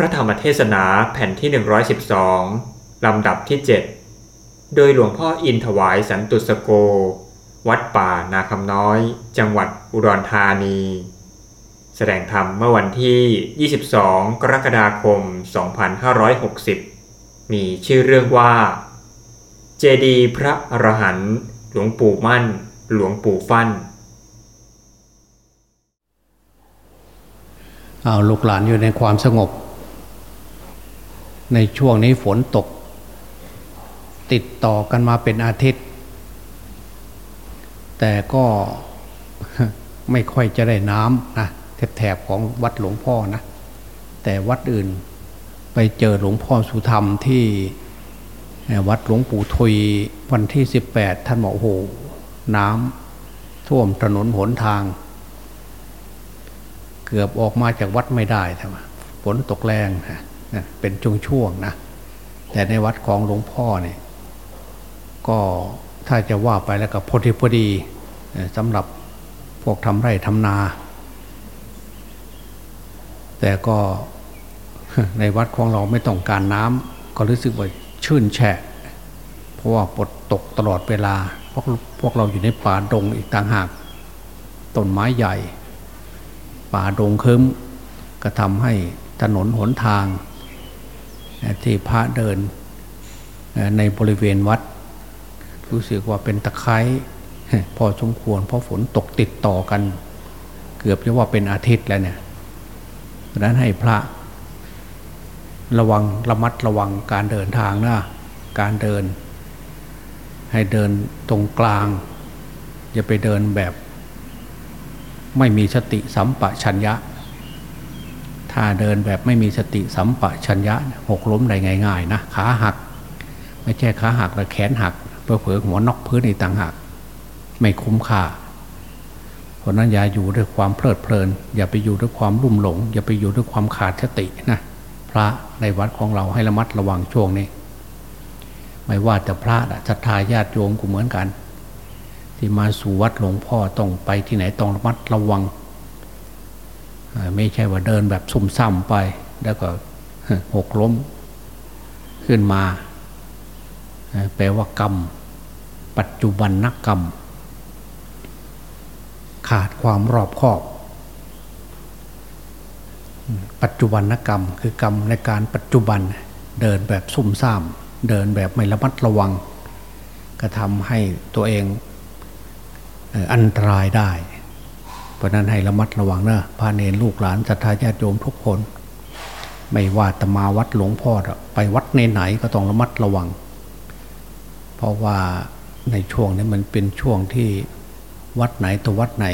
ระธรรมเทศนาแผ่นที่ 112 ลำดับที่ 7 โดยหลวงพ่ออินถวายสันตุสโก วัดป่านาคำน้อย จังหวัดอุดรธานี แสดงธรรมเมื่อวันที่ 22 กรกฎาคม 2560 มีชื่อเรื่องว่า เจดีพระอรหันต์หลวงปู่มั่น หลวงปู่ฟั่นเอาลูกหลานอยู่ในความสงบ ในช่วงนี้ฝนตก ติดต่อกันมาเป็นอาทิตย์ แต่ก็ไม่ค่อยจะได้น้ำนะแถบของวัดหลวงพ่อนะแต่วัดอื่นไปเจอหลวงพ่อสุธรรมที่วัดหลวงปู่ทุยวันที่ 18 ท่านบอกโอ้โหน้ำท่วมถนนหนทาง เกือบออกมาจากวัดไม่ได้ทำไมฝนตกแรงนะ เป็นช่วงๆนะ แต่ในวัดของหลวงพ่อเนี่ยก็ถ้าจะว่าไปแล้วก็พอดีพอดีสำหรับพวกทำไร่ทำนา แต่ก็ในวัดของเราไม่ต้องการน้ำก็รู้สึกว่าชื่นแฉะ เพราะว่าฝนตกตลอดเวลาพวกพวกเราอยู่ในป่าดงอีกต่างหากต้นไม้ใหญ่ ป่าดงคึ้มก็ทำให้ถนนหนทาง ที่พระเดินในบริเวณวัด รู้สึกว่าเป็นตะไคร้พอสมควรเพราะฝนตกติดต่อกัน เกือบจะว่าเป็นอาทิตย์แล้วเนี่ยดังนั้นให้พระระวังระมัดระวังการเดินทางนะการเดิน ให้เดินตรงกลาง อย่าไปเดินแบบ ไม่มีสติสัมปชัญญะ ถ้าเดินแบบไม่มีสติสัมปชัญญะหกล้มได้ง่ายๆนะขาหัก ไม่ใช่ขาหักแต่แขนหักเพื่อเผอหัวนอกพื้นในต่างหัก ไม่คุ้มค่าเพราะนั้นอย่าอยู่ด้วยความเพลิดเพลิน อย่าไปอยู่ด้วยความลุ่มหลง อย่าไปอยู่ด้วยความขาดสตินะพระในวัดของเราให้ระมัดระวังช่วงนี้ ไม่ว่าแต่พระศรัทธาญาติโยมก็เหมือนกัน ที่มาสู่วัดหลวงพ่อต้องไปที่ไหนต้องระมัดระวัง ไม่ใช่ว่าเดินแบบซุ่มซ่ามไป แล้วก็หกล้มขึ้นมา แปลว่ากรรม ปัจจุบันนักกรรม ขาดความรอบคอบ ปัจจุบันนกรรมคือกรรมในการปัจจุบันเดินแบบซุ่มซ่ามเดินแบบไม่ระมัดระวัง ก็ทำให้ตัวเองอันตรายได้ เพราะนั้นให้ระมัดระวังนะพาเนรลูกหลานศรัทธาญาติโยมทุกคน ไม่ว่าจะมาวัดหลวงพ่อไปวัดไหนๆก็ต้องระมัดระวัง เพราะว่าในช่วงนี้มันเป็นช่วงที่วัดไหนตัววัดไหน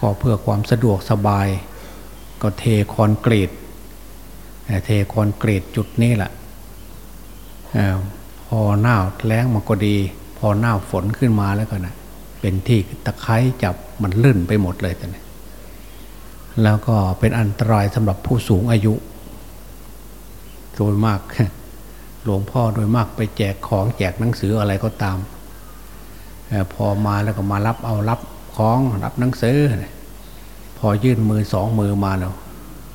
ก็เพื่อความสะดวกสบาย ก็เทคอนกรีตเทคอนกรีตจุดนี้แหละพอหน้าแล้งมันก็ดี พอหน้าฝนขึ้นมาแล้วก็นะ เป็นที่ตะไคร้จับมันลื่นไปหมดเลยแต่เนี่ยแล้วก็เป็นอันตรายสำหรับผู้สูงอายุ โดยมาก หลวงพ่อโดยมากไปแจกของแจกหนังสืออะไรก็ตาม พอมาแล้วก็มารับเอารับของรับหนังสือ พอยื่นมือสองมือมาแล้ว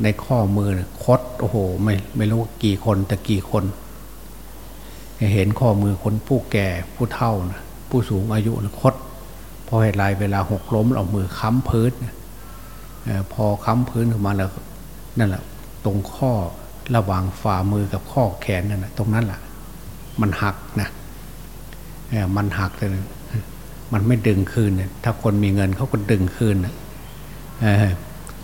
ในข้อมือคดโอ้โห ไม่ไม่รู้กี่คนแต่กี่คน เห็นข้อมือคนผู้แก่ผู้เฒ่านะผู้สูงอายุนะคด พอเหตุไรเวลาหกล้มเอามือค้ำพื้นพอค้ำพื้นขึ้นมาแล้วนั่นแหละตรงข้อระหว่างฝ่ามือกับข้อแขนนั่นแหละตรงนั้นแหละมันหักนะมันหักเลยมันไม่ดึงคืนถ้าคนมีเงินเขาก็ดึงคืน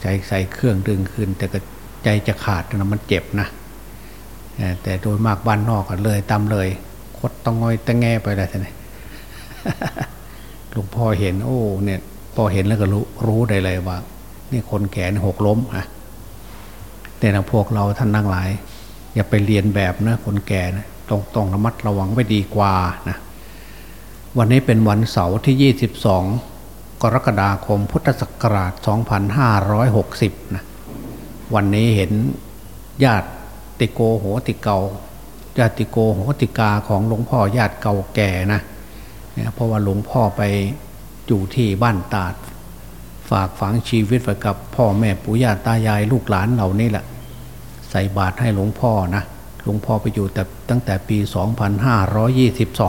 ใจใส่เครื่องดึงคืน แต่ก็ใจจะขาดนะมันเจ็บนะแต่โดยมากบ้านนอกกันเลยตามเลย คดต้องงอยตะแง่ไปเลยท่าน หลวงพ่อเห็นโอ้เนี่ยพอเห็นแล้วก็รู้รู้ได้เลยว่า นี่คนแก่หกล้มอะแต่นะพวกเราท่านนั่งหลาย อย่าไปเรียนแบบนะคนแก่นะต้องต้องระมัดระวังไว้ดีกว่านะวันนี้เป็นวันเสาร์ที่ 22 กรกฎาคมพุทธศักราช 2560 นะวันนี้เห็นญาติติโกโหติเกาญาติโกโหติกาของหลวงพ่อญาติเก่าแก่นะ เพราะว่าหลวงพ่อไปอยู่ที่บ้านตาด ฝากฝังชีวิตไว้กับพ่อแม่ปู่ย่าตายายลูกหลานเหล่านี้แหละใส่บาตรให้หลวงพ่อนะหลวงพ่อไปอยู่แต่ตั้งแต่ปี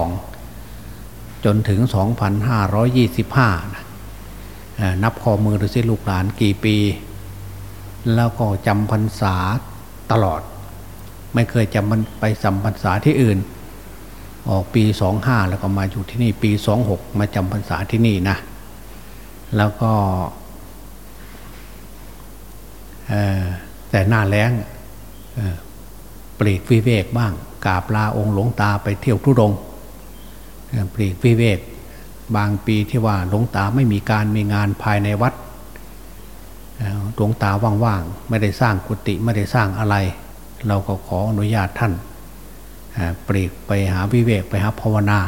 2522 จนถึง 2525นะนับข้อมือดูสิลูกหลานกี่ปี แล้วก็จำพรรษาตลอด ไม่เคยจำมันไปสัมพรรษาที่อื่น ออกปี25แล้วก็มาอยู่ที่นี่ปี26มาจำพรรษาที่นี่นะ แล้วก็แต่หน้าแล้งปลีกวิเวกบ้างกาบลาองค์หลวงตาไปเที่ยวทุดงปลีกวิเวก บางปีที่ว่าหลวงตาไม่มีการมีงานภายในวัดหลวงตาว่างๆ ไม่ได้สร้างกุฏิไม่ได้สร้างอะไร เราก็ขออนุญาตท่าน ปลีกไปหาวิเวกไปหาภาวนา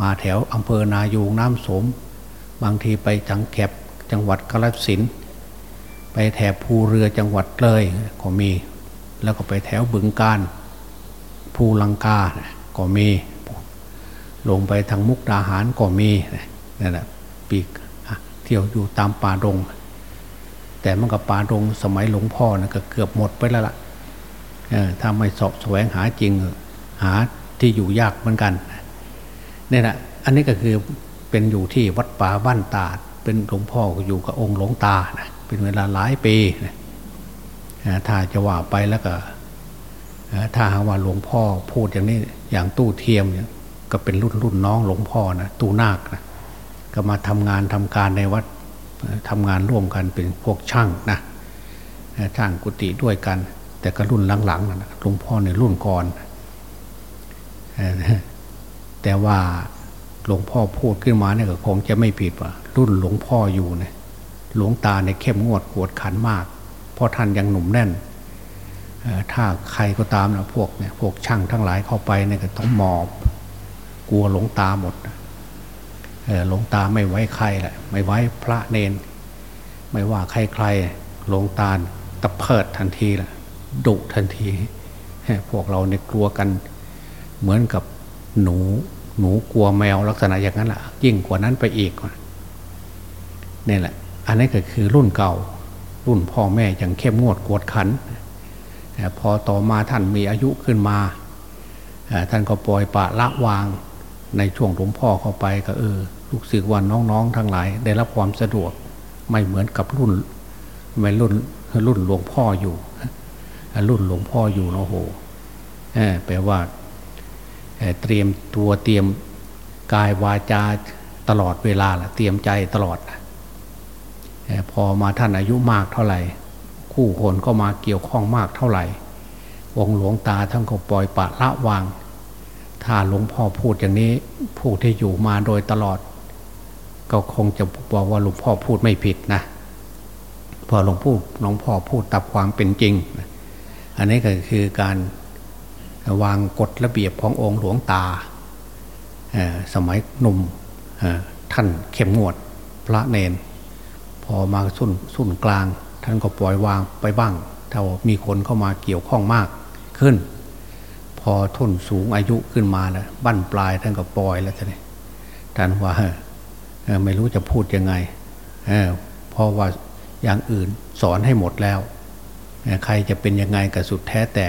มาแถวอำเภอนายูงน้ำสม บางทีไปจังแกบจังหวัดกาฬสินไปแถบภูเรือจังหวัดเลยก็มี แล้วก็ไปแถวบึงการภูลังกาก็มี ลงไปทางมุกดาหารก็มีนั่นแหละปีกเที่ยวอยู่ตามป่าดง แต่มันกับป่าดงสมัยหลวงพ่อนะก็เกือบหมดไปแล้วล่ะถ้าไม่สอบแสวงหาจริง หาที่อยู่ยากเหมือนกันเนี่แหละอันนี้ก็คือเป็นอยู่ที่วัดป่าบ้านตาด เป็นหลวงพ่ออยู่กับองค์หลวงตานะเป็นเวลาหลายปีนะถ้าจะว่าไปแล้วก็ถ้าหากว่าหลวงพ่อพูดอย่างนี้อย่างตู้เทียมเนี่ยก็เป็นรุ่นรุ่นน้องหลวงพ่อนะตูนาคนะก็มาทำงานทำการในวัดทำงานร่วมกันเป็นพวกช่างนะช่างกุฏิด้วยกัน แต่ก็รุ่นหลังๆนะหลวงพ่อในรุ่นก่อน แต่ว่าหลวงพ่อพูดขึ้นมาเนี่ยก็คงจะไม่ผิดว่ารุ่นหลวงพ่ออยู่เนี่ยหลวงตาในเข้มงวดกวดขันมาก เพราะท่านยังหนุ่มแน่นถ้าใครก็ตามนะพวกเนี่ยพวกช่างทั้งหลายเข้าไปเนี่ยก็ต้องหมอบ กลัวหลวงตาหมดหลวงตาไม่ไว้ใครแหละไม่ไว้พระเนน ไม่ว่าใครใครหลวงตาตะเพิดทันทีละดุทันทีพวกเราเนี่ยกลัวกัน เหมือนกับหนูหนูกลัวแมวลักษณะอย่างนั้นแหละยิ่งกว่านั้นไปอีกนี่แหละ อันนี้ก็คือรุ่นเก่า รุ่นพ่อแม่ยังเข้มงวดกวดขันแต่พอต่อมาท่านมีอายุขึ้นมาท่านก็ปล่อยปะละวางในช่วงหลวงพ่อเข้าไปก็เออลูกศิษย์วันน้องๆ ทั้งหลาย ได้รับความสะดวกไม่เหมือนกับรุ่นไม่รุ่นรุ่นหลวงพ่ออยู่ รุ่นหลวงพ่ออยู่นะโหแปลว่า เตรียมตัวเตรียมกายวาจาตลอดเวลาละเตรียมใจตลอดพอมาท่านอายุมากเท่าไหร่ คู่คนก็มาเกี่ยวข้องมากเท่าไหร่วงหลวงตาท่านก็ปล่อยปะละวาง ถ้าหลวงพ่อพูดอย่างนี้ผู้ที่อยู่มาโดยตลอด ก็คงจะบอกว่าหลวงพ่อพูดไม่ผิดนะพอหลวงพ่อหลวงพ่อพูดตามความเป็นจริง อันนี้ก็คือการ วางกฎระเบียบขององค์หลวงตา สมัยหนุ่มท่านเข้มงวดพระเนน พอมาสุนสุนกลาง ท่านก็ปล่อยวางไปบ้างถ้ามีคนเข้ามาเกี่ยวข้องมากขึ้น พอทุนสูงอายุขึ้นมาแล้วบั้นปลายท่านก็ปล่อยแล้วท่านท่านว่าไม่รู้จะพูดยังไงเพราะว่าอย่างอื่นสอนให้หมดแล้ว ใครจะเป็นยังไงก็สุดแท้แต่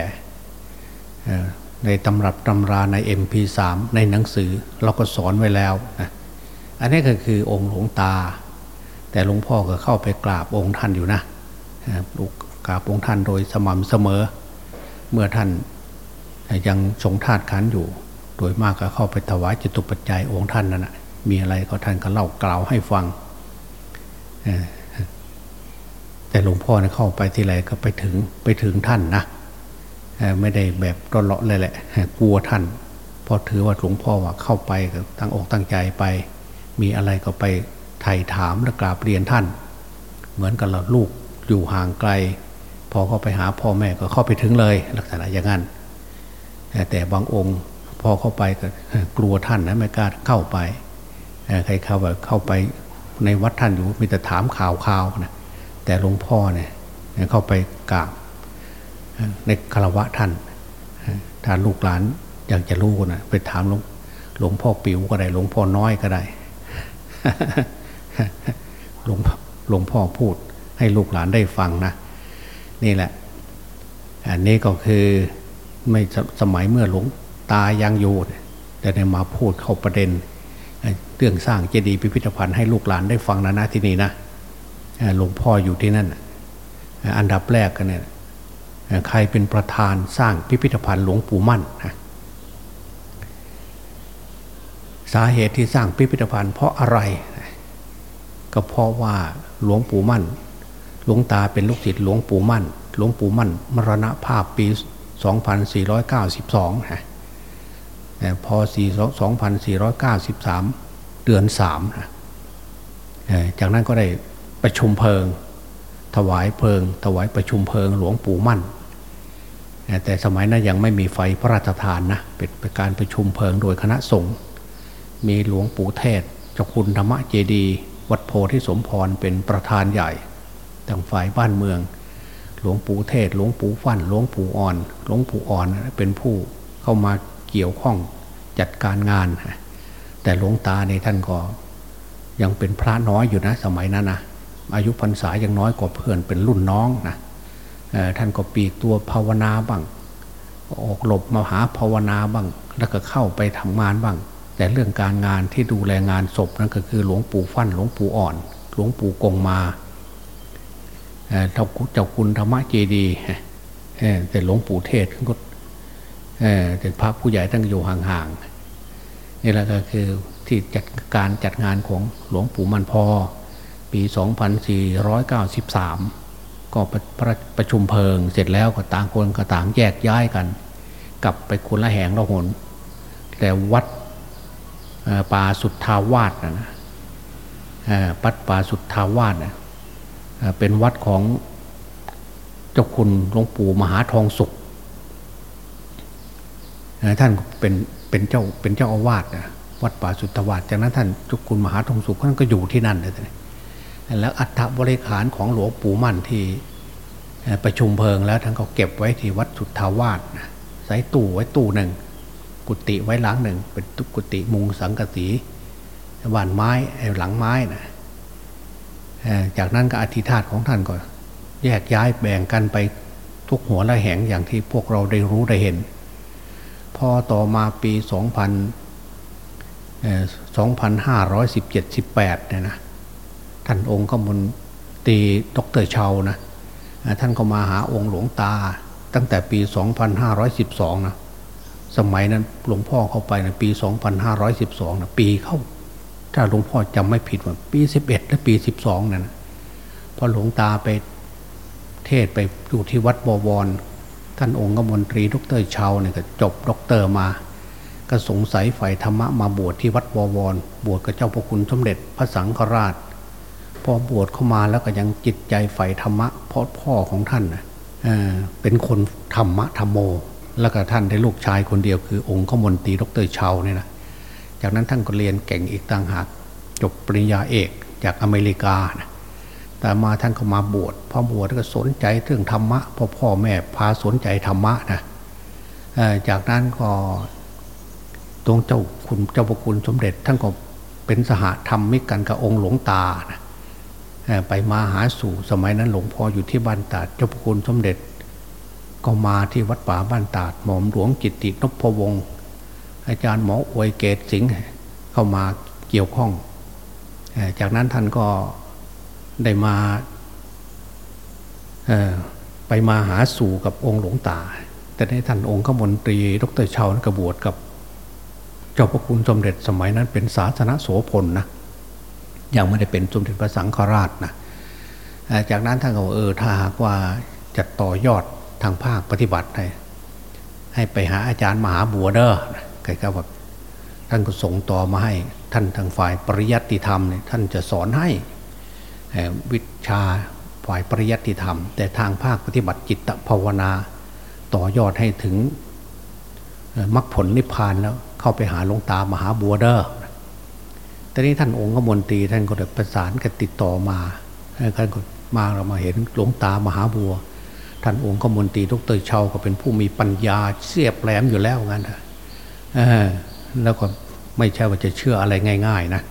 ในตำรับตำราใน MP3 ในหนังสือเราก็สอนไว้แล้วนะอันนี้ก็คือองค์หลวงตา แต่หลวงพ่อก็เข้าไปกราบองค์ท่านอยู่นะกราบองค์ท่านโดยสม่ำเสมอ เมื่อท่านยังทรงธาตุขันอยู่ โดยมากก็เข้าไปถวายจตุปัจจัยองค์ท่านนั่นแหะมีอะไรก็ท่านก็เล่ากล่าวให้ฟัง แต่หลวงพ่อเนี่ยเข้าไปที่ไรก็ไปถึงไปถึงท่านนะ ไม่ได้แบบตเลาะเลยแหละกลัวท่านพอถือว่าหลวงพ่อว่าเข้าไปก็ตั้งอกตั้งใจไป มีอะไรก็ไปไถ่ถามและกราบเรียนท่าน เหมือนกับเราลูกอยู่ห่างไกล พอเข้าไปหาพ่อแม่ก็เข้าไปถึงเลยลักษณะอย่างนั้นแต่บางองค์พอเข้าไปก็กลัวท่านนะไม่กล้าเข้าไปใครเข้าแบบเข้าไปในวัดท่านอยู่มีแต่ถามข่าวข่าวนะแต่หลวงพ่อเนี่ยเข้าไปกราบ ในคารวะท่านถ้าลูกหลานอยากจะรู้นะไปถามหลวงหลวงพ่อปิ๋วก็ได้ หลวงพ่อน้อยก็ได้หลวงหลวงพ่อพูด ให้ลูกหลานได้ฟังนะนี่แหละ อันนี้ก็คือไม่สมัยเมื่อหลวงตายังอยู่แต่ในมาพูดเข้าประเด็น เรื่องสร้างเจดีย์พิพิธภัณฑ์ให้ลูกหลานได้ฟังนะนะที่นี่นะหลวงพ่ออยู่ที่นั่นอันดับแรกกันเนี่ย ใครเป็นประธานสร้างพิพิธภัณฑ์หลวงปู่มั่นนะสาเหตุที่สร้างพิพิธภัณฑ์เพราะอะไร ก็เพราะว่าหลวงปู่มั่น หลวงตาเป็นลูกศิษย์หลวงปู่มั่น หลวงปู่มั่น มรณภาพปี 2492นะพอ2493 เดือน3นะจากนั้นก็ได้ประชุมเพลิง ถวายเพลิง ถวายประชุมเพลิงหลวงปู่มั่น แต่สมัยนั้นยังไม่มีไฟพระราชทานนะเป็นการประชุมเพลิงโดยคณะสงฆ์มีหลวงปู่เทศเจ้าคุณธรรมเจดีวัดโพธิสมพรเป็นประธานใหญ่ทางฝ่ายบ้านเมือง หลวงปู่เทศ หลวงปู่ฟั่นหลวงปู่อ่อน หลวงปู่อ่อนเป็นผู้เข้ามาเกี่ยวข้องจัดการงาน แต่หลวงตาในท่านก็ยังเป็นพระน้อยอยู่นะสมัยนั้นนะ อายุพรรษายังน้อยกว่าเพื่อนเป็นรุ่นน้องนะท่านก็ปีกตัวภาวนาบ้าง ออกหลบมาหาภาวนาบ้าง แล้วก็เข้าไปทำงานบ้าง แต่เรื่องการงานที่ดูแลงานศพนั่นก็คือหลวงปู่ฟั่นหลวงปู่อ่อน หลวงปู่กงมาเจ้าเจ้าคุณธรรมะเจดีแต่หลวงปู่เทศก็แต่พระผู้ใหญ่ตั้งอยู่ห่างๆนี่แหละก็คือที่จัดการจัดงานของหลวงปู่มันพอ ปี 2493 ก็ประประชุมเพลิง เสร็จแล้วก็ต่างคนก็ต่างแยกย้ายกัน กลับไปคนละแหงละหน แต่วัดป่าสุทธาวาสนะปัดป่าสุทธาวาสนะเป็นวัดของเจ้าคุณหลวงปู่มหาทองสุข ท่านเป็นเป็นเจ้าเป็นเจ้าอาวาสนะวัดป่าสุทธาวาสจากนั้นท่านเจ้าคุณมหาทองสุขท่านก็อยู่ที่นั่นเลย แล้วอัฐบริขารของหลวงปู่มั่นที่ประชุมเพลิงแล้วท่านก็เก็บไว้ที่วัดสุทธาวาสนะใส่ตู้ไว้ตู้หนึ่ง กุฏิไว้หลังหนึ่ง เป็นตุกุฏิมุงสังกสีบ้านไม้หลังไม้นะจากนั้นก็อธิธาตของท่านก็แยกย้ายแบ่งกันไปทุกหัวละแห่งอย่างที่พวกเราได้รู้ได้เห็น พอต่อมาปี 2000 2517 18เนี่ยนะ ท่านองค์ก็มุนตีดรเชานะท่านก็มาหาองค์หลวงตา ตั้งแต่ปี 2512 นะสมัยนั้นหลวงพ่อเข้าไปในปี 2512 นะปีเข้า ถ้าหลวงพ่อจำไม่ผิดว่าปี 11 และปี 12 นั่นพอหลวงตาไปเทศน์ไปอยู่ที่วัดบวร ท่านองค์กมนตรีดร.เชาวน์เนี่ยก็จบด็อกเตอร์มา ก็สงสัยฝ่ายธรรมะมาบวชที่วัดบวร บวชกับเจ้าพระคุณสมเด็จพระสังฆราช พอบวชเข้ามาแล้วก็ยังจิตใจใฝ่ธรรมะเพราะพ่อของท่านเเป็นคนธรรมะธรรมโม แล้วก็ท่านได้ลูกชายคนเดียวคือ องค์ขมนตีดรเชาเนี่ยนะจากนั้นท่านก็เรียนเก่งอีกต่างหากจบปริญญาเอกจากอเมริกานะแต่มาท่านก็มาบวชพอบวชก็สนใจเรื่องธรรมะพ่อพ่อแม่พาสนใจธรรมะนะจากนั้นก็ตรงเจ้าคุณเจ้าพระคุณสมเด็จท่านก็เป็นสหธรรมมิกันกับองค์หลวงตานะ ไปมาหาสู่สมัยนั้นหลวงพ่ออยู่ที่บ้านตาเจ้าพระคุณสมเด็จ ก็มาที่วัดป่าบ้านตาดหม่อมหลวงจิตตินพวงศ์อาจารย์หมออวยเกตสิงห์เข้ามาเกี่ยวข้อง จากนั้นท่านก็ได้มาไปมาหาสู่กับองค์หลวงตา แต่ในท่านองค์ขมนตรีดรเชากระบวดกับ เจ้าพระคุณสมเด็จสมัยนั้นเป็นศาสนาโสพลนะ ยังไม่ได้เป็นสมเด็จพระสังฆราชนะจากนั้นท่านก็เออถ้าหากว่าจะต่อยอดทางภาคปฏิบัติให้ให้ไปหาอาจารย์มหาบัวเด้อใครก็แบบท่านก็ส่งต่อมาให้ท่านทางฝ่ายปริยัติธรรมเนี่ยท่านจะสอนให้วิชาฝ่ายปริยัติธรรม แต่ทางภาคปฏิบัติจิตภาวนา ต่อยอดให้ถึงมรรคผลนิพพานแล้วเข้าไปหาหลวงตามหาบัวเด้อ ต่นี้ท่านองค์กมลตีท่านก็ได้ประสานกันติดต่อมาท่านก็มาเรามาเห็นหลวงตามหาบัว ท่านองค์ขมนตรีดรเชาก็เป็นผู้มีปัญญาเสียบแหลมอยู่แล้วงั้นแล้วก็ไม่ใช่ว่าจะเชื่ออะไรง่าย ๆนะ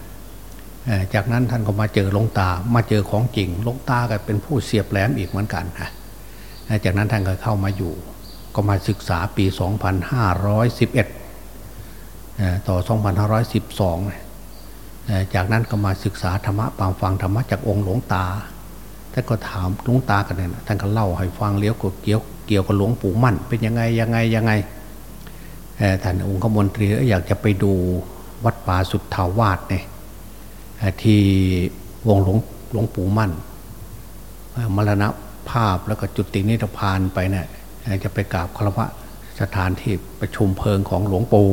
จากนั้นท่านก็มาเจอหลวงตา มาเจอของจริงหลวงตาก็เป็นผู้เสียบแหลมอีกเหมือนกันนะจากนั้นท่านก็เข้ามาอยู่ ก็มาศึกษาปี 2511 ต่อ 2512 จากนั้นก็มาศึกษาธรรมะปามฟังธรรมะจากองค์หลวงตาท่านก็ถามหลวงตากันเนี่ยท่านก็เล่าให้ฟังเลี้ยวกับเกี่ยวเกี่ยวกับหลวงปู่มั่น เป็นยังไงยังไงยังไงท่านองค์ขมนตรีอยากจะไปดูวัดป่าสุดทาวาสเนี่ยที่วงหลวงหลวงปู่มั่นมรณภาพแล้วก็จุดตินิพพานไปเนี่ยจะไปกราบคารวะสถานที่ประชุมเพลิงของหลวงปู่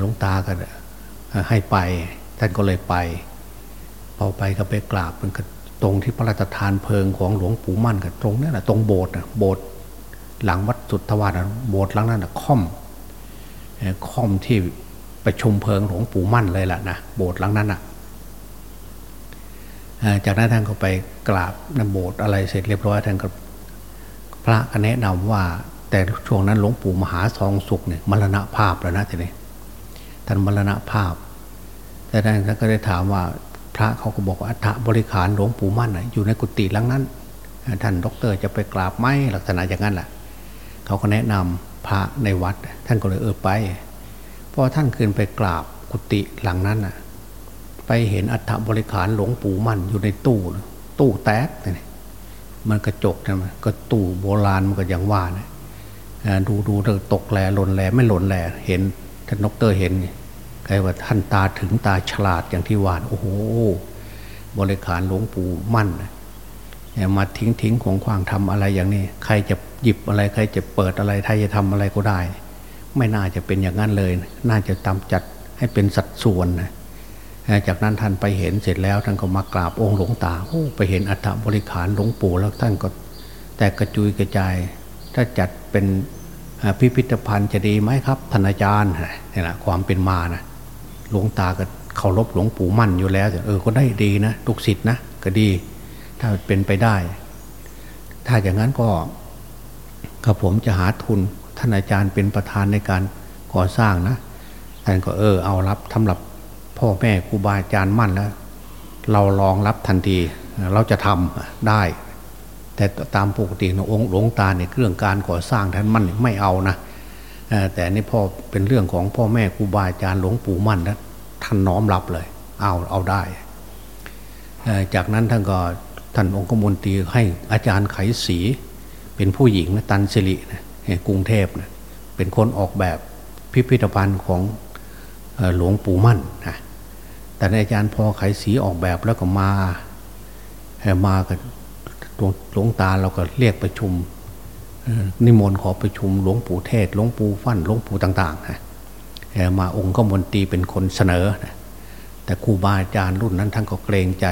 หลวงตาก็ ให้ไป ท่านก็เลยไป พอไปก็ไปกราบมันก็ตรงที่พระราชทานเพลิงของหลวงปู่มั่นก็ตรงนี้แหละตรงโบสถ์โบสถ์หลังวัดสุทธวาสโบสถ์หลังนั้นค่อมค่อมที่ประชุมเพลิงหลวงปู่มั่นเลยแหละนะโบสถ์หลังนั้นอะจากนั้นท่านก็ไปกราบนโบสถ์อะไรเสร็จเรียบร้อยท่านก็พระก็แนะนำว่า แต่ช่วงนั้นหลวงปู่มหาทองสุขเนี่ยมรณภาพแล้วนะทีนี้ท่านมรณภาพ แต่ท่านก็ได้ถามว่าพระเขาก็บอกว่าอัฐบริขารหลวงปู่มั่นอยู่ในกุฏิหลังนั้น ท่านดรจะไปกราบไหมลักษณะอย่างนั้นแหละเขาก็แนะนำพระในวัด ท่านก็เลยเออไปพอท่านขึ้นไปกราบกุฏิหลังนั้นน่ะ ไปเห็นอัฐบริขารหลวงปู่มั่นอยู่ในตู้ ตู้แตกเนี่ยมันกระจกนะมันก็ตู้โบราณมันก็อย่างว่านะดูดูเธอตกแหลหล่นแหลไม่หล่นแหลเห็นท่านนกเตอร์เห็น ใครว่าท่านตาถึงตาฉลาดอย่างที่ว่าโอ้โห บริขารหลวงปู่มั่นมาทิ้งทิ้งของขวางทำอะไรอย่างนี้ ใครจะหยิบอะไร ใครจะเปิดอะไรใครจะทำอะไรก็ได้ ไม่น่าจะเป็นอย่างนั้นเลย น่าจะตามจัดให้เป็นสัดส่วนนะจากนั้นท่านไปเห็นเสร็จแล้วท่านก็มากราบองค์หลวงตาโอ้ไปเห็นอัฐบริขารหลวงปู่แล้วท่านก็แต่กระจุยกระจาย ถ้าจัดเป็นพิพิธภัณฑ์จะดีไหมครับท่านอาจารย์นี่แหละความเป็นมานะ หลวงตาก็เคารพหลวงปู่มั่นอยู่แล้วเออก็ได้ดีนะลูกศิษย์นะก็ดี ถ้าเป็นไปได้ ถ้าอย่างนั้นก็กระผมจะหาทุนท่านอาจารย์เป็นประธานในการก่อสร้างนะท่านก็เออเอารับสำหรับพ่อแม่ครูบาอาจารย์มั่นแล้วเราลองรับทันทีเราจะทำได้ แต่ตามปกตินะองค์หลวงตาเนี่ยเรื่องการก่อสร้างท่านมั่นไม่เอานะ แต่นี่พ่อเป็นเรื่องของพ่อแม่ครูบาอาจารย์หลวงปู่มั่นนะท่านน้อมรับเลย เอาเอาได้ จากนั้นท่านก็ท่านองค์มลตีให้อาจารย์ไขสีเป็นผู้หญิงนะตันสิรินะกรุงเทพนะเป็นคนออกแบบพิพิธภัณฑ์ของหลวงปู่มั่นนะแต่อาจารย์พอไขสีออกแบบแล้วก็มามากับหลวงตาเราก็เรียกประชุม นิมนต์ขอประชุมหลวงปู่เทศหลวงปู่ฟั่นหลวงปู่ต่างๆนะมาองค์ก็มนตรีเป็นคนเสนอนะแต่ครูบาอาจารย์รุ่นนั้นท่านก็เกรงใจ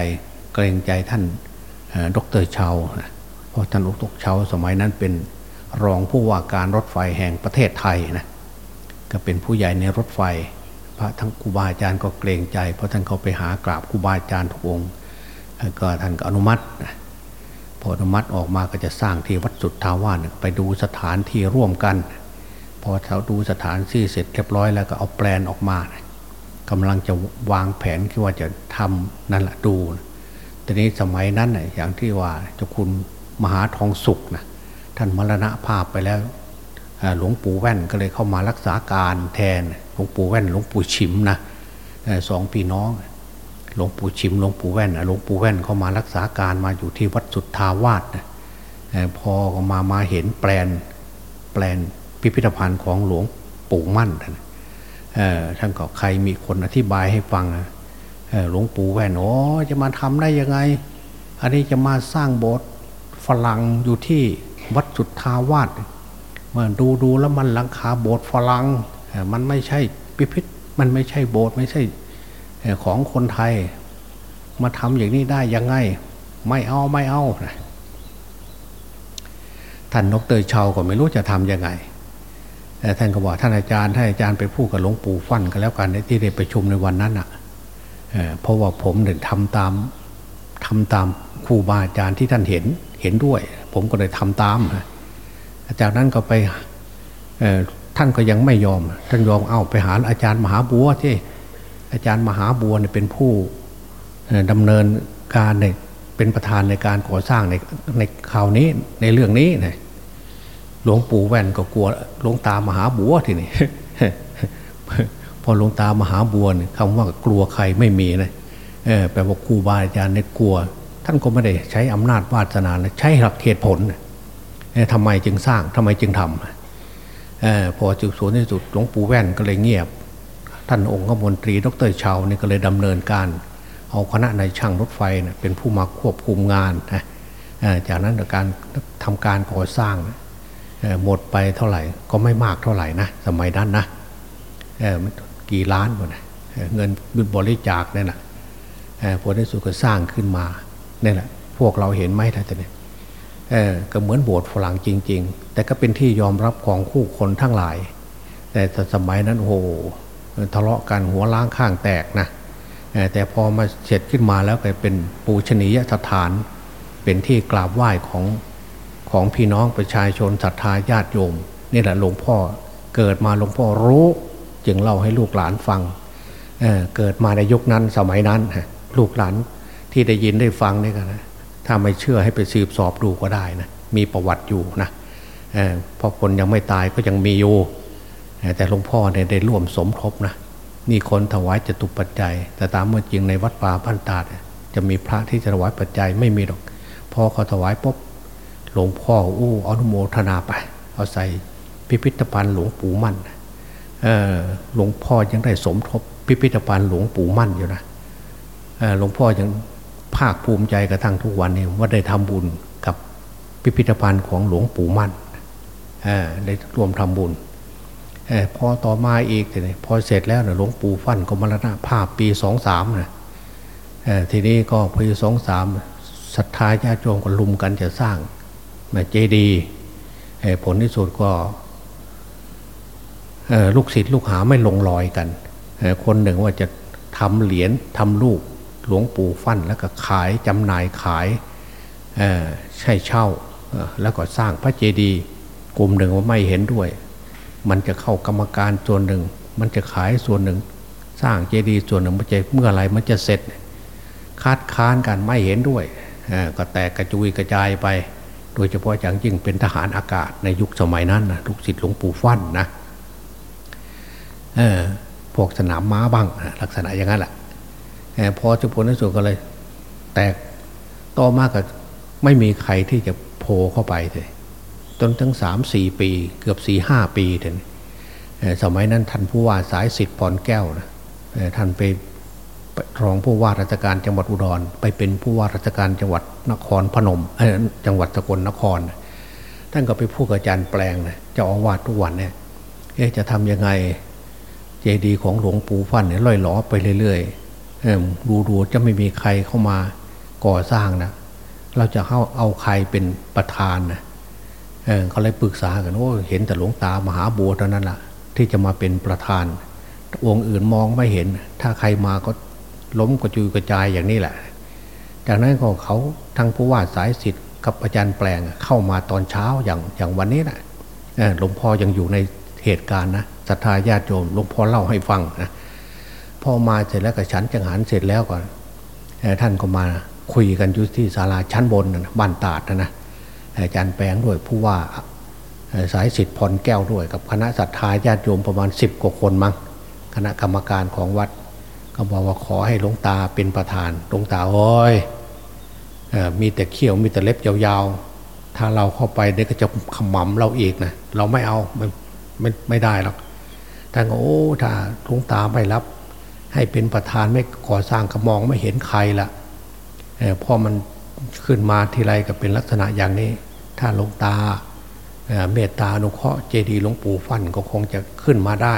เกรงใจท่านดรเชาเพราะท่านดรเชาสมัยนั้นเป็นรองผู้ว่าการรถไฟแห่งประเทศไทยนะก็เป็นผู้ใหญ่ในรถไฟ พระทั้งครูบาอาจารย์ก็เกรงใจ เพราะท่านเขาไปหากราบครูบาอาจารย์ทุกองค์ก็ท่านก็อนุมัติ พออนุมัติออกมาก็จะสร้างที่วัดสุดทาวานไปดูสถานที่ร่วมกัน พอเขาดูสถานที่เสร็จเรียบร้อยแล้วก็เอาแปลนออกมากำลังจะวางแผนที่ว่าจะทำนั่นแหละดูแต่นี้สมัยนั้นน่ยอย่างที่ว่าเจ้าคุณมหาทองสุขนะท่านมรณภาพไปแล้วหลวงปู่แว่นก็เลยเข้ามารักษาการแทนหลวงปู่แว่นหลวงปู่ฉิมนะสองพี่น้อง หลวงปู่ฉิมหลวงปู่แว่นหลวงปู่แว่นเขามารักษาการมาอยู่ที่วัดสุทธาวาสพอมามาเห็นแปลนแปลนพิพิธภัณฑ์ของหลวงปู่มั่นท่านก็ใครมีคนอธิบายให้ฟังหลวงปู่แว่นโอ้จะมาทำได้ยังไง อันนี้จะมาสร้างโบสถ์ฝรั่งอยู่ที่วัดสุทธาวาสมันดูดูแล้วมันหลังคาโบสถ์ฝรั่งมันไม่ใช่พิพิธมันไม่ใช่โบสถ์ไม่ใช่ ของคนไทย มาทำอย่างนี้ได้ยังไง ไม่เอาไม่เอาท่านนกเตยชาวก็ไม่รู้จะทำยังไงแต่ท่านก็บอกท่านอาจารย์ท่านอาจารย์ไปพูดกับหลวงปู่ฟั่นกันแล้วกันในที่ได้ประชุมในวันนั้นอะเพราะว่าผมเดินทำตามทำตามครูบาอาจารย์ที่ท่านเห็นเห็นด้วย ผมก็เลยทำตามจากนั้นก็ไปท่านก็ยังไม่ยอม ท่านยอมเอาไปหาอาจารย์มหาบัวที่ อาจารย์มหาบัวเนี่ยเป็นผู้ดำเนินการในเป็นประธานในการก่อสร้างในในคราวนี้ในเรื่องนี้นะหลวงปู่แว่นก็กลัวหลวงตามหาบัวทีนี่พอหลวงตามหาบัวเนี่ยคำว่ากลัวใครไม่มีนะแปลว่าครูบาอาจารย์เนี่ยกลัว ท่านก็ไม่ได้ใช้อำนาจวาสนาใช้หลักเหตุผลทำไมจึงสร้างทำไมจึงทำอพอจุดสูนที่สุดหลวงปู่แว่นก็เลยเงียบ ท่านองค์ขมนตรี ดรเชาเนี่ยก็เลยดำเนินการ เอาคณะในช่างรถไฟเนะเป็นผู้มาควบคุมงานนะจากนั้นการทำการก่อสร้างหมดไปเท่าไหร่ก็ไม่มากเท่าไหร่นะสมัยนั้นนะกี่ล้านหมดนะเงินบริจาคเนี่ยแหละผลที่สุดก็สร้างขึ้นมาเนี่ยแหละพวกเราเห็นไหมท่านเนี่ยก็เหมือนโบสถ์ฝรั่งจริง ๆ แต่ก็เป็นที่ยอมรับของคู่คนทั้งหลาย แต่สมัยนั้นโห ทะเลาะกันหัวล้างข้างแตกนะแต่พอมาเสร็จขึ้นมาแล้วก็เป็นปูชนียสถาน เป็นที่กราบไหว้ของของพี่น้องประชาชนศรัทธาญาติโยมนี่แหละหลวงพ่อเกิดมาหลวงพ่อรู้ จึงเล่าให้ลูกหลานฟังเเกิดมาในยุคนั้นสมัยนั้นลูกหลานที่ได้ยินได้ฟังนี่กันนะถ้าไม่เชื่อให้ไปสืบสอบดูก็ได้นะมีประวัติอยู่นะเพราะคนยังไม่ตายก็ยังมีอยู่ แต่หลวงพ่อเนี่ยได้ร่วมสมทบนะมีคนถวายจตุปัจจัย แต่ตามเมื่อจริงในวัดป่าพันตาดจะมีพระที่จะถวายปัจจัยไม่มีหรอกพอเขาถวายปุ๊บหลวงพ่ออู้อนุโมทนาไป เอาใส่พิพิธภัณฑ์หลวงปู่มั่นหลวงพ่อยังได้สมทบพิพิธภัณฑ์หลวงปู่มั่นอยู่นะหลวงพ่อยังภาคภูมิใจกระทั่งทุกวันนี้ว่าได้ทำบุญกับพิพิธภัณฑ์ของหลวงปู่มั่นได้รวมทำบุญ พอต่อมาอีกเลยพอเสร็จแล้วหลวงปู่ฟั่นก็มรณภาพปีสองสามนะทีนี้ก็ปีสองสามศรัทธาญาติโยมก็ลุมกันจะสร้างเจดีผลที่สุดก็ลูกศิษย์ลูกหาไม่ลงรอยกันคนหนึ่งว่าจะทำเหรียญทำลูกหลวงปู่ฟั่นแล้วก็ขายจำหน่ายขายใช่เช่าแล้วก็สร้างพระเจดีย์กลุ่มหนึ่งว่าไม่เห็นด้วย มันจะเข้ากรรมการส่วนหนึ่ง มันจะขายส่วนหนึ่ง สร้างเจดีย์ส่วนหนึ่งมันจะเมื่อไรมันจะเสร็จคาดค้านกันไม่เห็นด้วยก็แตกกระจุยกระจายไป โดยเฉพาะอย่างยิ่งเป็นทหารอากาศในยุคสมัยนั้นนะลูกศิษย์หลวงปู่ฟั่นนะพวกสนามม้าบ้างลักษณะอย่างนั้นแหละพอจุผลในสุดก็เลย แตกต่อมากก็ไม่มีใครที่จะโผล่เข้าไปเลย นทั้งสามสี่ปี เกือบสี่ห้าปีถึงสมัยนั้นท่านผู้ว่าสายสิทธิ์พรแก้วนะท่านไปรองผู้ว่าราชการจังหวัดอุดร ไปเป็นผู้ว่าราชการจังหวัดนครพนมจังหวัดสกลนคร ท่านก็ไปพูดกับอาจารย์แปลงนะเจ้าอาวาสทุกวันเนี่ยจะทำยังไงเจดีย์ของหลวงปู่ฟันเนี่ยล่อยหลอไปเรื่อยๆดูดูจะไม่มีใครเข้ามาก่อสร้างนะเราจะเข้าเอาใครเป็นประธานนะ เขาเลยปรึกษากันโอ้เห็นแต่หลวงตามหาบัวเท่านั้นแหละที่จะมาเป็นประธาน องค์อื่นมองไม่เห็น ถ้าใครมาก็ล้มกระจุยกระจายอย่างนี้แหละ จากนั้นก็เขาทั้งผู้ว่าสายสิทธิ์กับอาจารย์แปลงเข้ามาตอนเช้าอย่างอย่างวันนี้นะหลวงพ่อยังอยู่ในเหตุการณ์นะศรัทธาญาติโยมหลวงพ่อเล่าให้ฟังนะพอมาเสร็จแล้วกับฉันจังหันเสร็จแล้วก่อนท่านก็มาคุยกันอยู่ที่ศาลาชั้นบนนะบ้านตาดนะนะ อาจารย์แปลงด้วยผู้ว่าสายสิทธิ์พรแก้วด้วยกับคณะศรัทธาญาติโยมประมาณสิบกว่าคนมั้งคณะกรรมการของวัด ก็บอกว่าขอให้หลวงตาเป็นประธานหลวงตาโอ้ยมีแต่เขี้ยวมีแต่เล็บยาวๆ ถ้าเราเข้าไปเด็กก็จะขมำเราอีกนะเราไม่เอาไม่ไม่ไม่ได้หรอกท่านก็โอ้ถ้าหลวงตาไม่รับ ให้เป็นประธานไม่ก่อสร้างกระมองไม่เห็นใครละพอมัน ขึ้นมาทีไรก็เป็นลักษณะอย่างนี้ ถ้าหลวงตาเมตตาอนุเคราะห์เจดีหลวงปู่ฟันก็คงจะขึ้นมาได้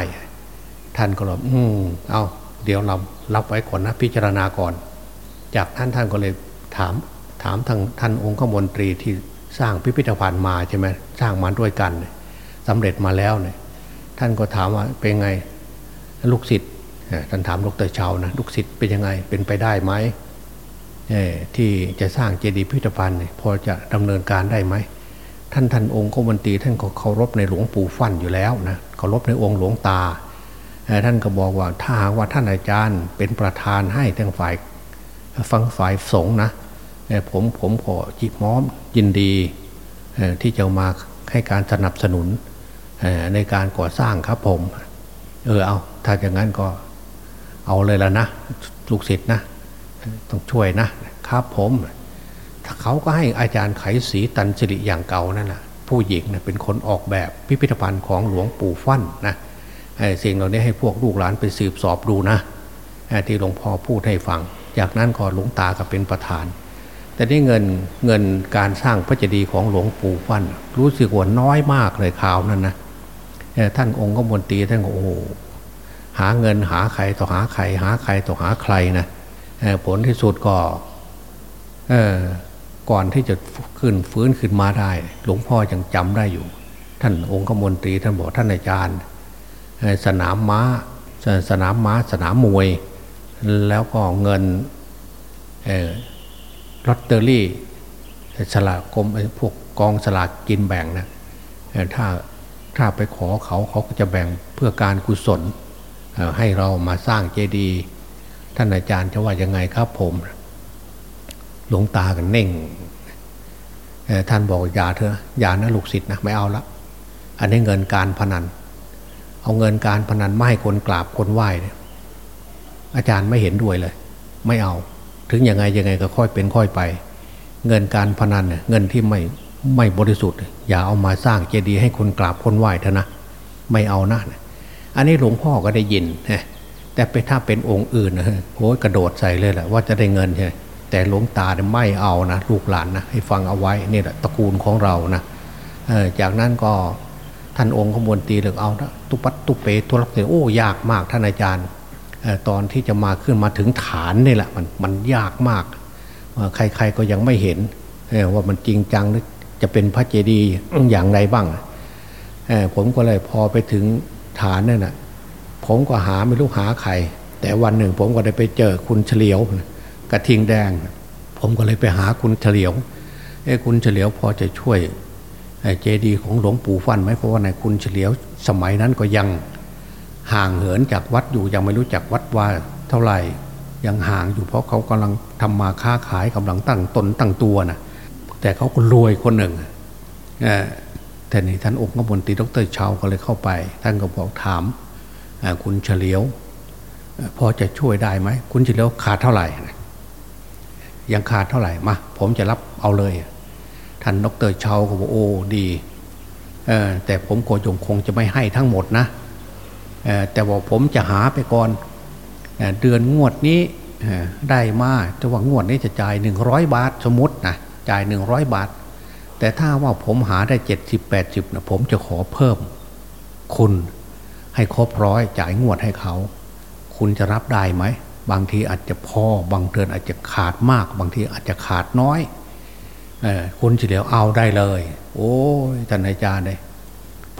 ท่านก็บอกอืมเอาเดี๋ยวเรารับไว้ก่อนนะพิจารณาก่อน จากท่านท่านก็เลยถามถามทางท่านองค์ขมนตรีที่สร้างพิพิธภัณฑ์มาใช่ไหมสร้างมาด้วยกันสำเร็จมาแล้วเนี่ยท่านก็ถามว่าเป็นไงลูกศิษย์ท่านถามดรเตยชานะลูกศิษย์เป็นยังไงเป็นไปได้ไหม ที่จะสร้างเจดีย์พิพิธภัณฑ์พอจะดำเนินการได้ไหมท่านท่านองค์ขบันตีท่านก็เคารพในหลวงปู่ฟั่นอยู่แล้วนะเคารพในองค์หลวงตา ท่านก็บอกว่าถ้าหากว่าท่านอาจารย์เป็นประธานให้ทั้งฝ่ายฟังฝ่ายสงนะผมผมขอจิม้อมยินดีที่จะมาให้การสนับสนุนในการก่อสร้างครับผม เออเอาถ้าอย่างนั้นก็เอาเลยแล้วนะลูกศิษย์นะ ต้องช่วยนะครับผมถ้าเขาก็ให้อาจารย์ไขสีตันสิริอย่างเก่านั่นแหละผู้หญิงนะเป็นคนออกแบบพิพิธภัณฑ์ของหลวงปู่ฟั่นนะสิ่งเหล่านี้ให้พวกลูกหลานไปสืบสอบดูนะที่หลวงพ่อพูดให้ฟัง จากนั้นก็หลวงตาก็เป็นประธาน แต่ได้เงินเงินการสร้างพระเจดีย์ของหลวงปู่ฟั่น รู้สึกว่าน้อยมากเลยข่าวนั้นนะท่านองค์ก็มนตรีท่านก็โอ้หาเงินหาใครต่อหาใครหาใครต่อหาใครนะ ผลที่สุดก็ก่อนที่จะขึ้นฟื้นขึ้นมาได้ หลวงพ่อยังจำได้อยู่ ท่านองค์กมนตรีท่านบอกท่านอาจารย์ สนามม้าสนามม้าสนามมวย แล้วก็เงินลอตเตอรี่สลากกรมพวกกองสลากกินแบ่งนะถ้าถ้าไปขอเขาเขาก็จะแบ่งเพื่อการกุศลให้เรามาสร้างเจดีย์ ท่านอาจารย์จะว่ายังไงครับผม หลวงตากันเน่งท่านบอกอย่าเถอะอย่านะลูกศิษย์นะไม่เอาละอันนี้เงินการพนัน เอาเงินการพนันไม่ให้คนกราบคนไหว้เนี่ยอาจารย์ไม่เห็นด้วยเลย ไม่เอา ถึงยังไงยังไงก็ค่อยเป็นค่อยไป เงินการพนันเนี่ยเงินที่ไม่ไม่บริสุทธิ์ อย่าเอามาสร้างเจดีย์ให้คนกราบคนไหว้เถอะนะไม่เอานะอันนี้หลวงพ่อก็ได้ยินนะ แต่ไปถ้าเป็นองค์อื่นนะโอ้ยกระโดดใส่เลยแหละว่าจะได้เงินใช่แต่หลวงตาไม่เอานะลูกหลานนะให้ฟังเอาไว้นี่แหละตระกูลของเรานะจากนั้นก็ท่านองค์ขบวนตีเหลยเอาตุปัตตุเปตุลักเตโอ้ยากมากท่านอาจารย์ตอนที่จะมาขึ้นมาถึงฐานนี่แหละมันมันยากมาก ใครๆก็ยังไม่เห็นว่ามันจริงจังหรือจะเป็นพระเจดีย์อย่างไรบ้างผมก็เลยพอไปถึงฐานนั่นนะ ผมก็หาไม่รู้หาใคร แต่วันหนึ่งผมก็ได้ไปเจอคุณเฉลียว กระทิงแดง ผมก็เลยไปหาคุณเฉลียวเอ้คุณเฉลียวพอจะช่วยเจดียของหลวงปู่ฟันไหมเพราะว่าในคุณเฉลียวสมัยนั้นก็ยังห่างเหินจากวัดอยู่ยังไม่รู้จักวัดว่าเท่าไหร่ยังห่างอยู่เพราะเขากำลังทำมาค้าขายกำลังตั้งตนตั้งตัวนะแต่เขาก็รวยคนหนึ่งแต่นี่ท่านองค์กบนตีดรชาวก็เลยเข้าไป ท่านก็บอกถาม คุณเฉลียวพอจะช่วยได้ไหมคุณเฉลียวขาดเท่าไหร่ยังขาดเท่าไหร่มาผมจะรับเอาเลย ท่านดรชาวก็บอกโอ้ดีแต่ผมโกยงคงจะไม่ให้ทั้งหมดนะแต่ว่าผมจะหาไปก่อนเดือนงวดนี้ได้มาจะว่างวดนี้จะจ่ายหนึ่งร้อยบาทสมมตินะจ่ายหนึ่งร้อยบาท แต่ถ้าว่าผมหาได้เจ็ดสิบแปดสิบนะผมจะขอเพิ่ม คุณ ให้ครบร้อยจ่ายงวดให้เขา คุณจะรับได้ไหม บางทีอาจจะพอบางเดือนอาจจะขาดมาก บางทีอาจจะขาดน้อยอคุณเฉลียวเอาได้เลย โอ้ยท่านอาจารย์เลย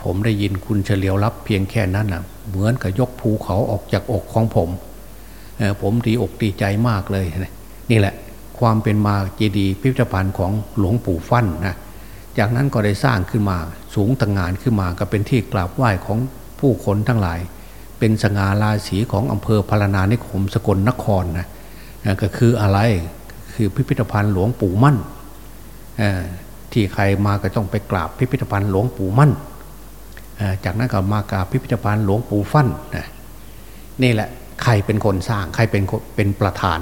ผมได้ยินคุณเฉลียวรับเพียงแค่นั้นนะเหมือนกับยกภูเขาออกจากอกของผมผมดีอกดีใจมากเลยนี่แหละ ความเป็นมาเจดีย์พิพิธภัณฑ์ของหลวงปู่ฟั่นนะจากนั้นก็ได้สร้างขึ้นมาสูงต่างงานขึ้นมาก็เป็นที่กราบไหว้ของ ผู้คนทั้งหลาย เป็นสง่าราศีของอำเภอพารนานิคมสกลนครนะก็คืออะไรคือพิพิธภัณฑ์หลวงปู่มั่นที่ใครมาก็ต้องไปกราบพิพิธภัณฑ์หลวงปู่มั่นจากนั้นก็มากราบพิพิธภัณฑ์หลวงปู่ฟั่นนี่แหละใครเป็นคนสร้างใครเป็นเป็นประธาน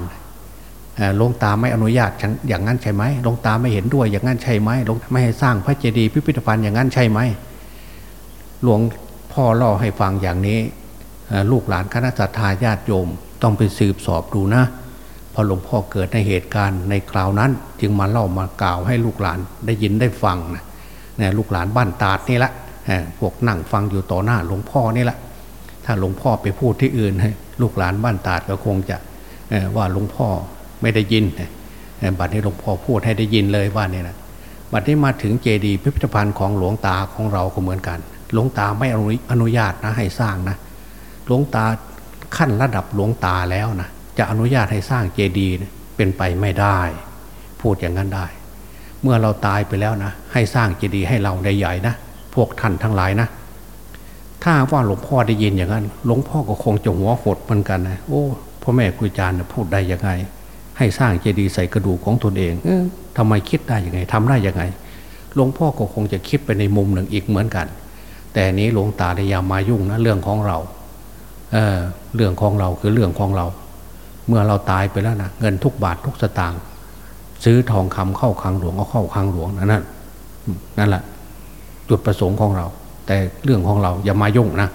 หลวงตาไม่อนุญาตฉันอย่างนั้นใช่ไหมหลวงตาไม่เห็นด้วยอย่างนั้นใช่ไหมหลวงไม่ให้สร้างพระเจดีย์พิพิธภัณฑ์อย่างนั้นใช่ไหมหลวง พ่อเล่าให้ฟังอย่างนี้ ลูกหลานคณะสัตยาญาติโยมต้องไปสืบสอบดูนะพอหลวงพ่อเกิดในเหตุการณ์ในคราวนั้น จึงมาเล่ามากล่าวให้ลูกหลานได้ยินได้ฟังนะนะลูกหลานบ้านตาดนี่แหละพวกนั่งฟังอยู่ต่อหน้าหลวงพ่อนี่แหละถ้าหลวงพ่อไปพูดที่อื่นลูกหลานบ้านตาดก็คงจะว่าหลวงพ่อไม่ได้ยินบัดนี้หลวงพ่อพูดให้ได้ยินเลยว่านี่นะบัดนี้มาถึงเจดีย์พิพิธภัณฑ์ของหลวงตาของเราก็เหมือนกัน หลวงตาไม่อนุญาตนะให้สร้างนะหลวงตาขั้นระดับหลวงตาแล้วนะจะอนุญาตให้สร้างเจดีย์เป็นไปไม่ได้ พูดอย่างนั้นได้ เมื่อเราตายไปแล้วนะ ให้สร้างเจดีย์ให้เราได้ใหญ่นะพวกท่านทั้งหลายนะถ้าว่าหลวงพ่อได้ยินอย่างนั้นหลวงพ่อก็คงจะหัวหดเหมือนกันนะโอ้พ่อแม่ครูอาจารย์พูดได้ยังไง ให้สร้างเจดีย์ใส่กระดูกของตนเองเออทำไมคิดได้ยังไงทำได้ยังไงหลวงพ่อก็คงจะคิดไปในมุมหนึ่งอีกเหมือนกัน แต่นี้หลวงตาได้ยามายุ่งนะเรื่องของเราเออเรื่องของเราคือเรื่องของเรา เมื่อเราตายไปแล้วนะเงินทุกบาททุกสตางค์ซื้อทองคำเข้าคลังหลวงเอาเข้าคลังหลวงนั่นนั่นแหละจุดประสงค์ของเรา แต่เรื่องของเราอย่ามายุ่งนะ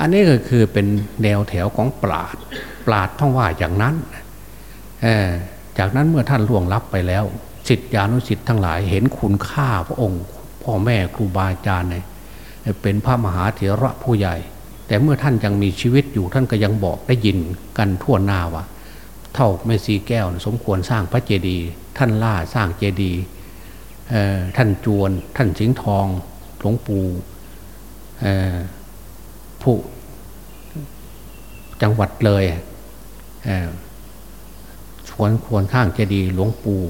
อันนี้ก็คือเป็นแนวแถวของปราดปราดท่องว่าอย่างนั้นจากนั้นเมื่อท่านล่วงลับไปแล้วสิทธิานุสิทธิ์ทั้งหลายเห็นคุณค่าพระองค์ พ่อแม่ครูบาอาจารย์เนี่ย เป็นพระมหาเถระผู้ใหญ่ แต่เมื่อท่านยังมีชีวิตอยู่ท่านก็ยังบอกได้ยินกันทั่วหน้าว่าเท่าเมสีแก้ว สมควรสร้างพระเจดีย์ท่านล่าสร้างเจดีย์ท่านจวน ท่านสิงห์ทองหลวงปู่ผู้จังหวัดเลยควรควรข้างเจดีย์หลวงปู่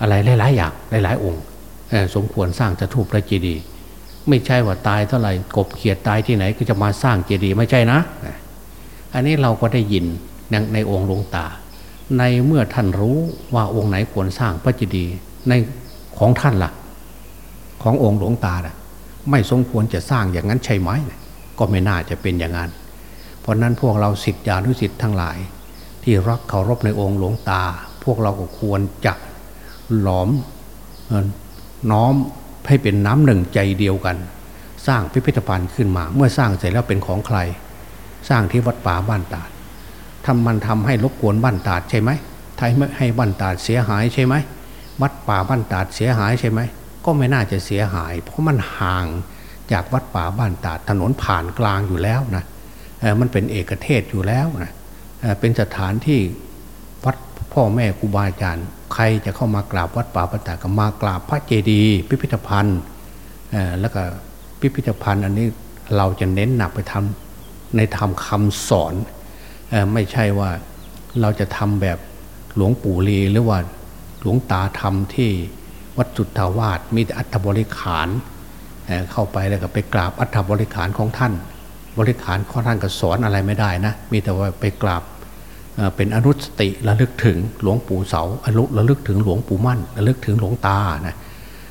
อะไรหลายๆอย่างหลายๆองค์สมควรสร้างจะทูปพระเจดีย์ ไม่ใช่ว่าตายเท่าไหร่กบเขียดตายที่ไหนก็จะมาสร้างเจดีย์ไม่ใช่นะ อันนี้เราก็ได้ยินในองค์หลวงตา ในเมื่อท่านรู้ว่าองค์ไหนควรสร้างพระเจดีย์ในของท่านละ่ะ ขององค์หลวงตาน่ะไม่สมควรจะสร้างอย่างนั้นใช่ไหมก็ไม่น่าจะเป็นอย่างนั้น เพราะนั้นพวกเราสิทธิานุสิทธิ์ทั้งหลาย ที่รักเคารพในองค์หลวงตา พวกเราก็ควรจะหลอมน้อม ให้เป็นน้ำหนึ่งใจเดียวกัน สร้างพิพิธภัณฑ์ขึ้นมา เมื่อสร้างเสร็จแล้วเป็นของใคร สร้างที่วัดป่าบ้านตาดทำมันทำให้รบกวนบ้านตาดใช่ไหมทำให้บ้านตาดเสียหายใช่ไหมวัดป่าบ้านตาดเสียหายใช่ไหมก็ไม่น่าจะเสียหาย เพราะมันห่างจากวัดป่าบ้านตาดถนนผ่านกลางอยู่แล้วนะมันเป็นเอกเทศอยู่แล้วนะเป็นสถานที่วัดพ่อแม่ครูบาอาจารย์ ใครจะเข้ามากราบวัดป่าบ้านตาก็มากราบพระเจดีย์พิพิธภัณฑ์แล้วก็พิพิธภัณฑ์ อันนี้เราจะเน้นหนักไปทำในทำคำสอนไม่ใช่ว่าเราจะทำแบบหลวงปู่ลีหรือว่าหลวงตาทำที่วัดจุดทาวาสมีแต่อัฐบริขารเข้าไปแล้วก็ไปกราบอัฐบริขารของท่าน บริขารของท่านก็สอนอะไรไม่ได้นะ มีแต่ว่าไปกราบ เป็นอนุสติระลึกถึงหลวงปู่เสาอนุระลึกถึงหลวงปู่มั่นระลึกถึงหลวงตานะ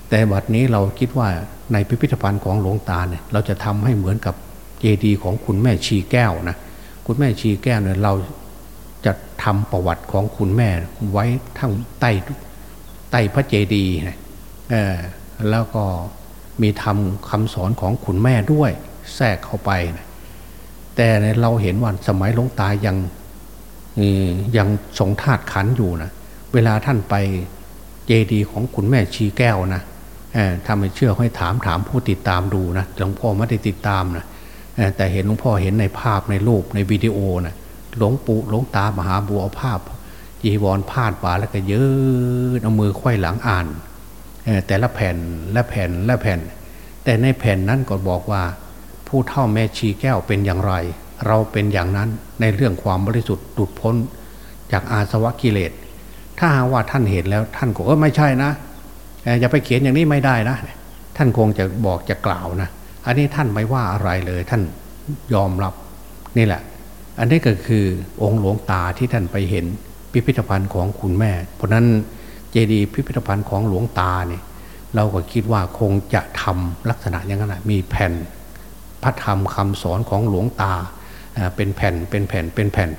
แต่บัดนี้เราคิดว่าในพิพิธภัณฑ์ของหลวงตาเนี่ยเราจะทำให้เหมือนกับเจดีย์ของคุณแม่ชีแก้วนะคุณแม่ชีแก้วเนี่ยเราจะทำประวัติของคุณแม่ไว้ทั้งใต้ใต้พระเจดีย์แล้วก็มีทำคำสอนของคุณแม่ด้วยแทรกเข้าไปนะแต่เราเห็นว่าสมัยหลวงตายัง ยังทรงธาตุขันอยู่นะเวลาท่านไปเจดีของคุณแม่ชีแก้วนะถ้าไม่เชื่อให้ถามถามผู้ติดตามดูนะหลวงพ่อไม่ได้ติดตามนะแต่เห็นหลวงพ่อเห็นในภาพในรูปในวิดีโอนะหลวงปู่หลวงตามหาบัวภาพจีวรพาดบ่าแล้วก็เยืดเอามือควยหลังอ่านแต่ละแผ่นและแผ่นและแผ่น แต่ในแผ่นนั้นก็บอกว่า ผู้เท่าแม่ชีแก้วเป็นอย่างไร เราเป็นอย่างนั้นในเรื่องความบริสุทธิ์ดุดพ้นจากอาสวะกิเลส ถ้าว่าท่านเห็นแล้วท่านก็เออไม่ใช่นะอย่าไปเขียนอย่างนี้ไม่ได้นะ ท่านคงจะบอกจะกล่าวนะอันนี้ท่านไม่ว่าอะไรเลยท่านยอมรับนี่แหละ อันนี้ก็คือองค์หลวงตาที่ท่านไปเห็นพิพิธภัณฑ์ของคุณแม่ เพราะนั้นเจดีย์พิพิธภัณฑ์ของหลวงตาเนี่ยเราก็คิดว่าคงจะทำลักษณะอย่างนั้นมีแผ่นพระธรรมคำสอนของหลวงตา เป็นแผ่นเป็นแผ่นเป็นแผ่น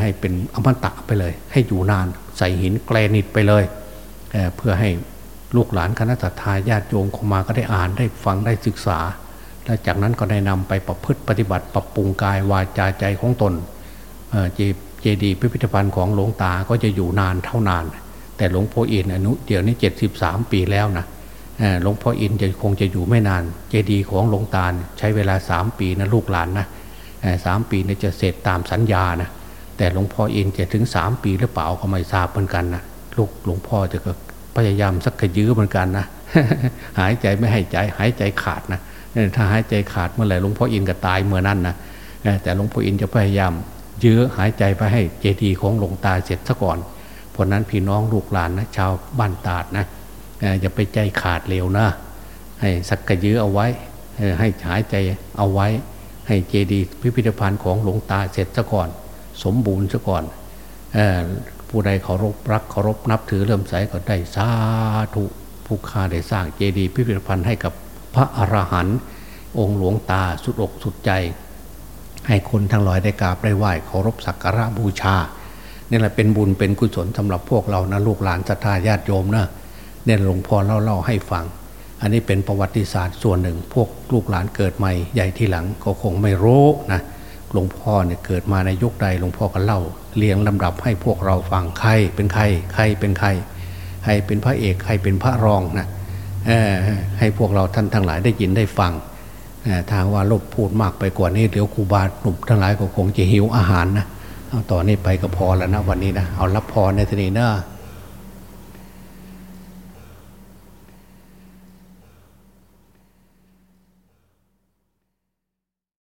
ให้เป็นอมตะไปเลย ให้อยู่นานใส่หินแกรนิตไปเลยเเพื่อให้ลูกหลานคณะทาญาติโยมเข้ามาก็ได้อ่านได้ฟังได้ศึกษา และจากนั้นก็ได้นำไปประพฤติปฏิบัติปรับปรุงกายวาจาใจของตนเจดีพิพิธภัณฑ์ของหลวงตาก็จะอยู่นานเท่านาน แต่หลวงพ่ออินอนุเดี๋ยวนี้ 73 ปีแล้วนะหลวงพ่ออินจะคงจะอยู่ไม่นาน เจดีของหลวงตาใช้เวลาสามปีนะลูกหลานนะ สามปีเนี่ยจะเสร็จตามสัญญานะแต่หลวงพ่ออินจะถึงสามปีหรือเปล่าก็ไม่ทราบเหมือนกันนะลูกหลวงพ่อจะก็พยายามสักขยื้อเหมือนกันนะหายใจไม่ให้ใจหายใจขาดนะถ้าหายใจขาดเมื่อไหร่หลวงพ่ออินก็ตายเมื่อนั้นนะแต่หลวงพ่ออินจะพยายามยื้อหายใจไปให้เจดีย์ของหลวงตาเสร็จซะก่อนเพราะนั้นพี่น้องลูกหลานนะชาวบ้านตาดนะอย่าไปใจขาดเร็วนะให้สักกระยื้อเอาไว้ให้หายใจเอาไว้ ให้เจดีย์พิพิธภัณฑ์ของหลวงตาเสร็จซะก่อน สมบูรณ์ซะก่อนอผู้ใดเคารพรักเคารพนับถือเริ่มใสก็ได้สาธุผู้ข้าได้สร้างเจดีย์พิพิธภัณฑ์ให้กับพระอรหันต์องค์หลวงตาสุดอกสุดใจ ให้คนทั้งหลายได้กราบได้ไหว้เคารพสักการะบูชานี่แหละเป็นบุญเป็นกุศลสำหรับพวกเรานะลูกหลานศรัทธาญาติโยมนะเนี่ยหลวงพ่อเล่าเล่าให้ฟัง อันนี้เป็นประวัติศาสตร์ส่วนหนึ่ง พวกลูกหลานเกิดใหม่ใหญ่ที่หลังก็คงไม่รู้นะหลวงพ่อเนี่ยเกิดมาในยุคใดหลวงพ่อก็เล่าเรียงลำดับให้พวกเราฟังใครเป็นใครใครเป็นใครใครเป็นพระเอกใครเป็นพระรองนะให้พวกเราท่านทั้งหลายได้ยินได้ฟังทางว่าลบพูดมากไปกว่านี้เดี๋ยวครูบาหนุ่มทั้งหลายก็คงจะหิวอาหารนะเอาต่อนนี้ไปก็พอแล้วนะวันนี้นะเอารับพรในทีนี้นะ